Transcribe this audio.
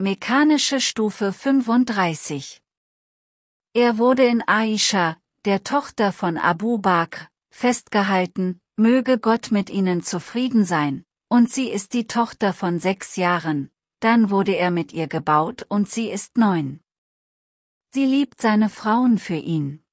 mechanische Stufe 35. Er wurde in Aisha, der Tochter von Abu Bakr, festgehalten, möge Gott mit ihnen zufrieden sein, und sie ist die Tochter von sechs Jahren, dann wurde er mit ihr gebaut und sie ist neun. Sie liebt seine Frauen für ihn.